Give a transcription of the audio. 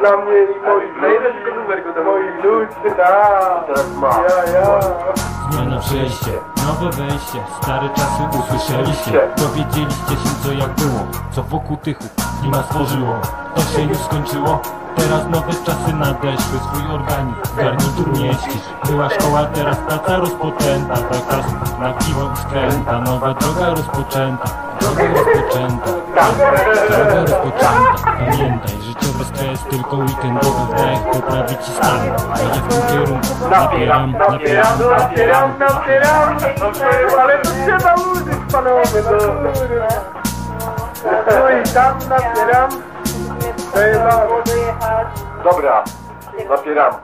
dla mnie i moich ludzi, moi ludzie, tak. Ma. Ja, ja. Zmiana przejście, nowe wejście Stare czasy usłyszeliście. Dowiedzieliście się co jak było Co wokół tychu klima stworzyło To się już skończyło Teraz nowe czasy nadeszły Swój organizm garnitur mieścisz Była szkoła, teraz praca rozpoczęta Tak czas na piwo i skręta Nowa droga rozpoczęta Droga rozpoczęta Droga rozpoczęta Pamiętaj, życiowy stres tylko weekendowy wdech Poprawi ci stan. Idzie w tym kierunku Napieram, napieram, Napieram, napieram, ale to trzeba użyć, panowie, no kurwa. Tu i tam napieram, trzeba Dobra, napieram.